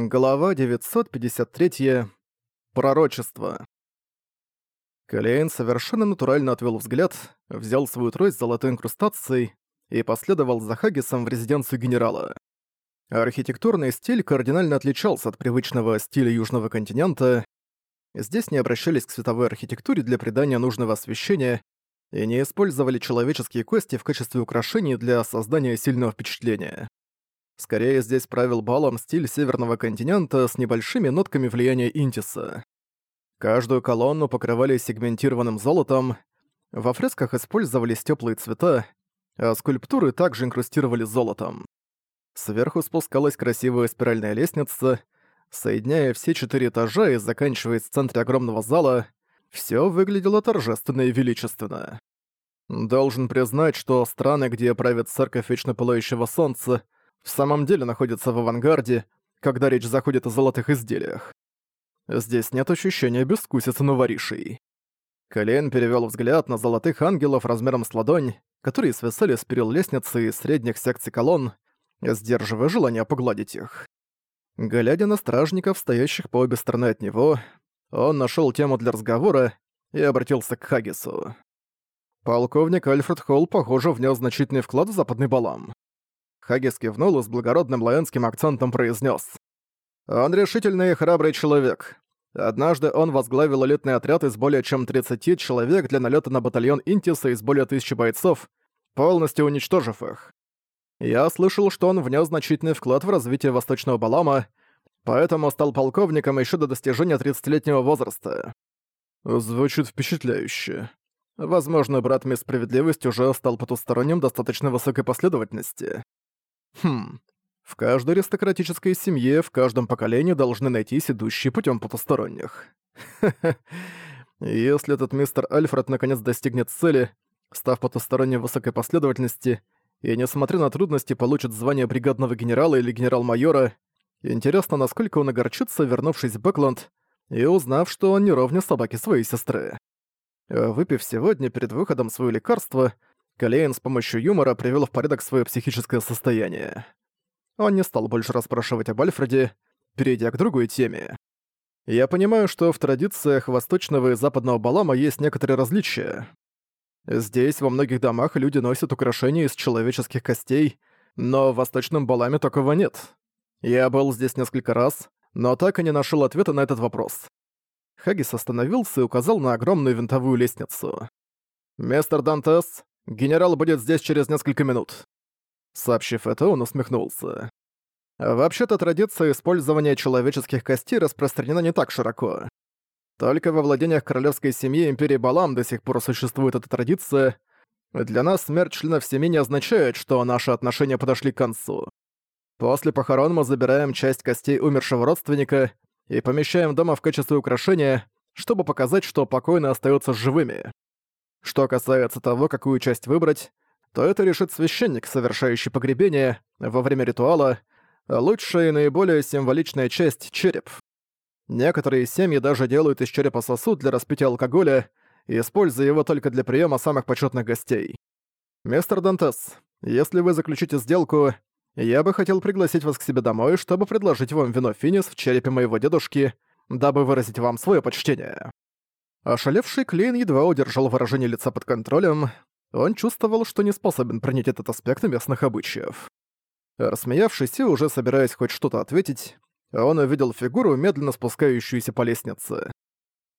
Глава 953. Пророчество. Калейн совершенно натурально отвел взгляд, взял свою трость с золотой инкрустацией и последовал за Хагисом в резиденцию генерала. Архитектурный стиль кардинально отличался от привычного стиля южного континента. Здесь не обращались к световой архитектуре для придания нужного освещения и не использовали человеческие кости в качестве украшений для создания сильного впечатления. Скорее, здесь правил балом стиль северного континента с небольшими нотками влияния Интиса. Каждую колонну покрывали сегментированным золотом, во фресках использовались теплые цвета, а скульптуры также инкрустировали золотом. Сверху спускалась красивая спиральная лестница, соединяя все четыре этажа и заканчиваясь в центре огромного зала, все выглядело торжественно и величественно. Должен признать, что страны, где правит церковь вечно пылающего солнца, в самом деле находится в авангарде, когда речь заходит о золотых изделиях. Здесь нет ощущения бескусицы новоришей. Колен перевёл взгляд на золотых ангелов размером с ладонь, которые свисали с перил лестницы и средних секций колонн, сдерживая желание погладить их. Глядя на стражников, стоящих по обе стороны от него, он нашёл тему для разговора и обратился к Хагису. Полковник Альфред Холл, похоже, внес значительный вклад в западный балам. Хагис кивнул и с благородным лаэнским акцентом произнес: «Он решительный и храбрый человек. Однажды он возглавил элитный отряд из более чем 30 человек для налета на батальон Интиса из более тысячи бойцов, полностью уничтожив их. Я слышал, что он внес значительный вклад в развитие Восточного Балама, поэтому стал полковником еще до достижения 30-летнего возраста. Звучит впечатляюще. Возможно, брат Мисс Справедливость уже стал потусторонним достаточно высокой последовательности. Хм. В каждой аристократической семье, в каждом поколении должны найтись идущие путем потусторонних. Если этот мистер Альфред наконец достигнет цели, став потусторонним высокой последовательности, и, несмотря на трудности, получит звание бригадного генерала или генерал-майора, интересно, насколько он огорчится, вернувшись в Бэкленд и узнав, что он не ровня собаки своей сестры. Выпив сегодня перед выходом свое лекарство, Калейн с помощью юмора привел в порядок свое психическое состояние. Он не стал больше расспрашивать об Альфреде, перейдя к другой теме. Я понимаю, что в традициях восточного и западного балама есть некоторые различия. Здесь во многих домах люди носят украшения из человеческих костей, но в восточном баламе такого нет. Я был здесь несколько раз, но так и не нашел ответа на этот вопрос. Хагис остановился и указал на огромную винтовую лестницу. «Мистер Дантес, Генерал будет здесь через несколько минут». Сообщив это, он усмехнулся. Вообще-то традиция использования человеческих костей распространена не так широко. Только во владениях королевской семьи Империи Балам до сих пор существует эта традиция. Для нас смерть членов семьи не означает, что наши отношения подошли к концу. После похорон мы забираем часть костей умершего родственника и помещаем дома в качестве украшения, чтобы показать, что покойные остаются живыми. Что касается того, какую часть выбрать, то это решит священник, совершающий погребение во время ритуала, а лучшая и наиболее символичная часть — череп. Некоторые семьи даже делают из черепа сосуд для распития алкоголя, используя его только для приема самых почетных гостей. «Мистер Дантес, если вы заключите сделку, я бы хотел пригласить вас к себе домой, чтобы предложить вам вино Финис в черепе моего дедушки, дабы выразить вам свое почтение». Ошалевший Клейн едва удержал выражение лица под контролем. Он чувствовал, что не способен принять этот аспект местных обычаев. Рассмеявшись и уже собираясь хоть что-то ответить, он увидел фигуру, медленно спускающуюся по лестнице.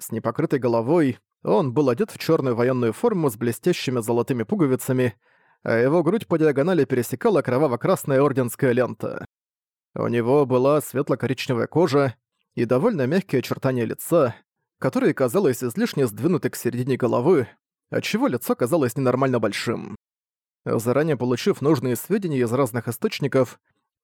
С непокрытой головой он был одет в черную военную форму с блестящими золотыми пуговицами, а его грудь по диагонали пересекала кроваво-красная орденская лента. У него была светло-коричневая кожа и довольно мягкие очертания лица, который, казалось, излишне сдвинуты к середине головы, отчего лицо казалось ненормально большим. Заранее получив нужные сведения из разных источников,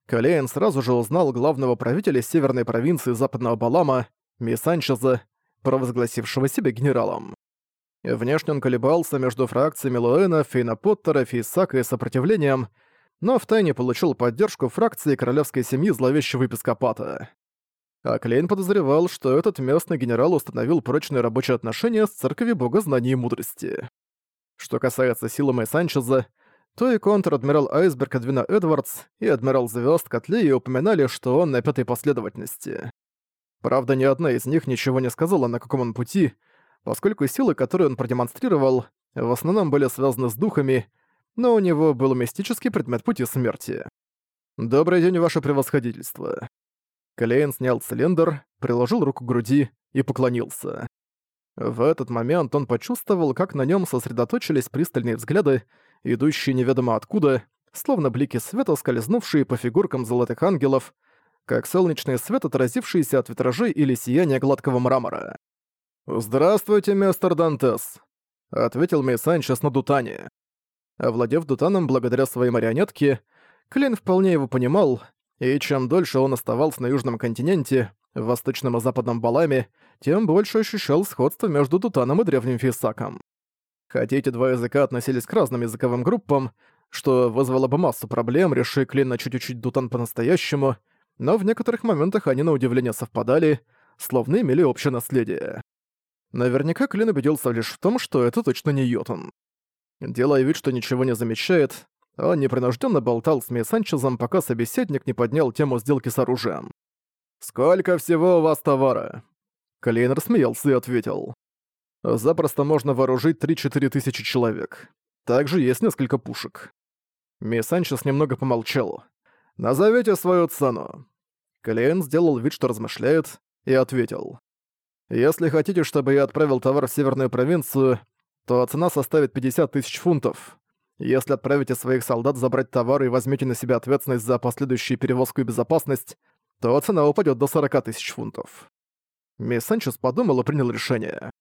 Калейн сразу же узнал главного правителя северной провинции Западного Балама, Мисанчеза, провозгласившего себя генералом. Внешне он колебался между фракциями Луэна, Фейна Поттера, Фейсака и Сопротивлением, но втайне получил поддержку фракции королевской семьи зловещего епископата а Клейн подозревал, что этот местный генерал установил прочные рабочие отношения с церковью бога знаний и мудрости. Что касается силы и Санчеза, то и контр-адмирал Айсберг Эдвина Эдвардс и адмирал Звезд Котли упоминали, что он на пятой последовательности. Правда, ни одна из них ничего не сказала, на каком он пути, поскольку силы, которые он продемонстрировал, в основном были связаны с духами, но у него был мистический предмет пути смерти. «Добрый день, ваше превосходительство», Клейн снял цилиндр, приложил руку к груди и поклонился. В этот момент он почувствовал, как на нем сосредоточились пристальные взгляды, идущие неведомо откуда, словно блики света, скользнувшие по фигуркам золотых ангелов, как солнечный свет, отразившийся от витражей или сияния гладкого мрамора. «Здравствуйте, мистер Дантес», — ответил Мей Санчес на Дутане. Овладев Дутаном благодаря своей марионетке, Клейн вполне его понимал, и чем дольше он оставался на Южном континенте, в Восточном и Западном Баламе, тем больше ощущал сходство между Тутаном и Древним Фисаком. Хотя эти два языка относились к разным языковым группам, что вызвало бы массу проблем, реши Клина чуть учить Дутан по-настоящему, но в некоторых моментах они на удивление совпадали, словно имели общее наследие. Наверняка Клин убедился лишь в том, что это точно не Йотун. Делая вид, что ничего не замечает, он непринужденно болтал с Ми Санчезом, пока собеседник не поднял тему сделки с оружием. «Сколько всего у вас товара?» Клейн рассмеялся и ответил. «Запросто можно вооружить 3-4 тысячи человек. Также есть несколько пушек». Ми Санчес немного помолчал. «Назовите свою цену». Клейн сделал вид, что размышляет, и ответил. «Если хотите, чтобы я отправил товар в северную провинцию, то цена составит 50 тысяч фунтов. Если отправите своих солдат забрать товары и возьмете на себя ответственность за последующую перевозку и безопасность, то цена упадет до 40 тысяч фунтов. Мисс Санчес подумал и принял решение.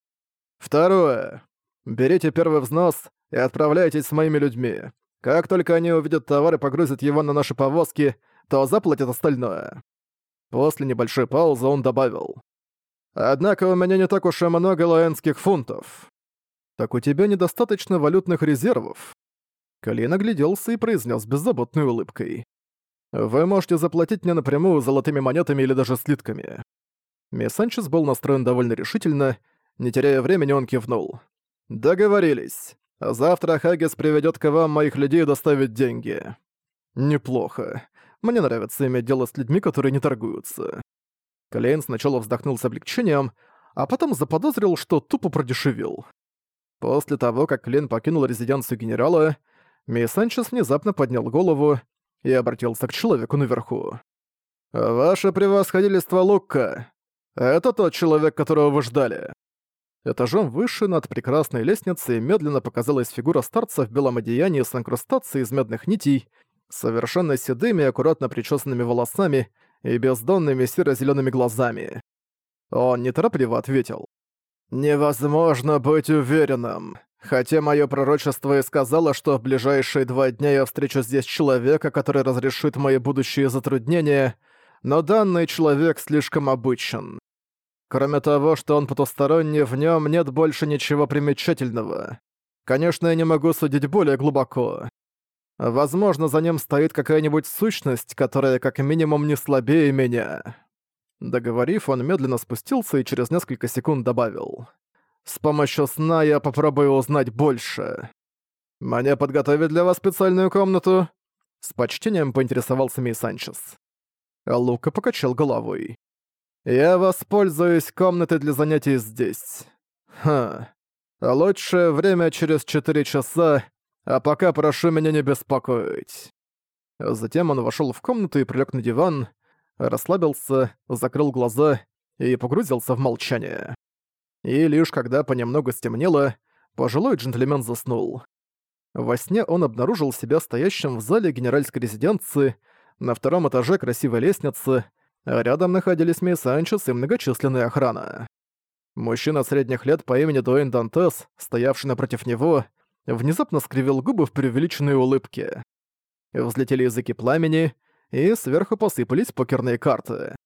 Второе. Берите первый взнос и отправляйтесь с моими людьми. Как только они увидят товар и погрузят его на наши повозки, то заплатят остальное. После небольшой паузы он добавил. «Однако у меня не так уж и много лоэнских фунтов». «Так у тебя недостаточно валютных резервов», Калин огляделся и произнес беззаботной улыбкой. «Вы можете заплатить мне напрямую золотыми монетами или даже слитками». Мессанчес был настроен довольно решительно, не теряя времени, он кивнул. «Договорились. Завтра Хагис приведет к вам моих людей и доставит деньги». «Неплохо. Мне нравится иметь дело с людьми, которые не торгуются». Клейн сначала вздохнул с облегчением, а потом заподозрил, что тупо продешевил. После того, как Клейн покинул резиденцию генерала, Ми Санчес внезапно поднял голову и обратился к человеку наверху. «Ваше превосходительство Лукка! Это тот человек, которого вы ждали!» Этажом выше над прекрасной лестницей медленно показалась фигура старца в белом одеянии с инкрустацией из медных нитей, совершенно седыми аккуратно причесанными волосами и бездонными серо зелеными глазами. Он неторопливо ответил. «Невозможно быть уверенным. Хотя мое пророчество и сказало, что в ближайшие два дня я встречу здесь человека, который разрешит мои будущие затруднения, но данный человек слишком обычен. Кроме того, что он потусторонний, в нем нет больше ничего примечательного. Конечно, я не могу судить более глубоко. Возможно, за ним стоит какая-нибудь сущность, которая как минимум не слабее меня. Договорив, он медленно спустился и через несколько секунд добавил. С помощью сна я попробую узнать больше. Мне подготовили для вас специальную комнату. С почтением поинтересовался Мей Санчес. Лука покачал головой. Я воспользуюсь комнатой для занятий здесь. Ха. Лучшее время через четыре часа, а пока прошу меня не беспокоить. Затем он вошёл в комнату и прилёг на диван, расслабился, закрыл глаза и погрузился в молчание и лишь когда понемногу стемнело, пожилой джентльмен заснул. Во сне он обнаружил себя стоящим в зале генеральской резиденции, на втором этаже красивой лестницы, а рядом находились Мей Санчес и многочисленная охрана. Мужчина средних лет по имени Дуэйн Дантес, стоявший напротив него, внезапно скривил губы в преувеличенной улыбке. Взлетели языки пламени, и сверху посыпались покерные карты.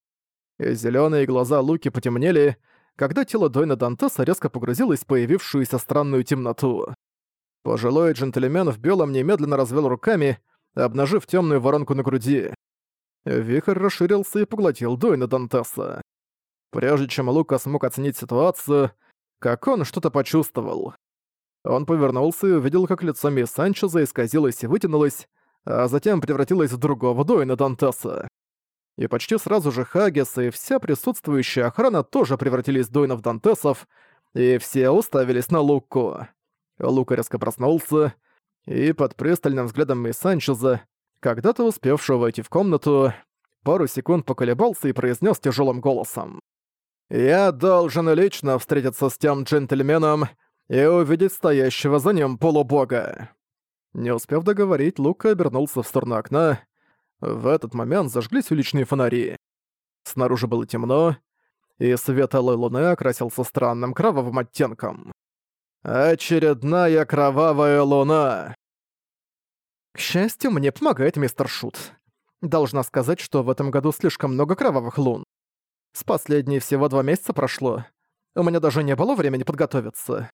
Зеленые глаза Луки потемнели, когда тело Дойна Дантеса резко погрузилось в появившуюся странную темноту. Пожилой джентльмен в белом немедленно развел руками, обнажив темную воронку на груди. Вихрь расширился и поглотил Дойна Дантеса. Прежде чем Лука смог оценить ситуацию, как он что-то почувствовал. Он повернулся и увидел, как лицо мисс Санчеза исказилось и вытянулось, а затем превратилось в другого Дойна Дантеса и почти сразу же Хагис и вся присутствующая охрана тоже превратились дойнов-дантесов, и все уставились на Лукку. Лука резко проснулся, и под пристальным взглядом Мэй Санчеза, когда-то успевшего войти в комнату, пару секунд поколебался и произнес тяжелым голосом. «Я должен лично встретиться с тем джентльменом и увидеть стоящего за ним полубога». Не успев договорить, Лука обернулся в сторону окна, в этот момент зажглись уличные фонари. Снаружи было темно, и свет алой луны окрасился странным кровавым оттенком. «Очередная кровавая луна!» К счастью, мне помогает мистер Шут. Должна сказать, что в этом году слишком много кровавых лун. С последней всего два месяца прошло. У меня даже не было времени подготовиться.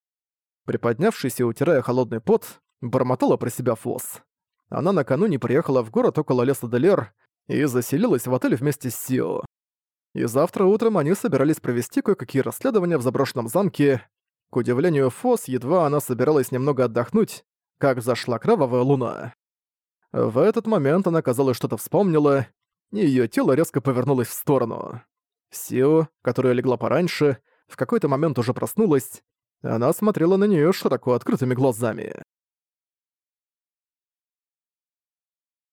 Приподнявшись и утирая холодный пот, бормотала про себя Фос она накануне приехала в город около леса Делер и заселилась в отель вместе с Сио. И завтра утром они собирались провести кое-какие расследования в заброшенном замке. К удивлению Фос, едва она собиралась немного отдохнуть, как зашла кровавая луна. В этот момент она, казалось, что-то вспомнила, и её тело резко повернулось в сторону. Сио, которая легла пораньше, в какой-то момент уже проснулась, она смотрела на неё широко открытыми глазами.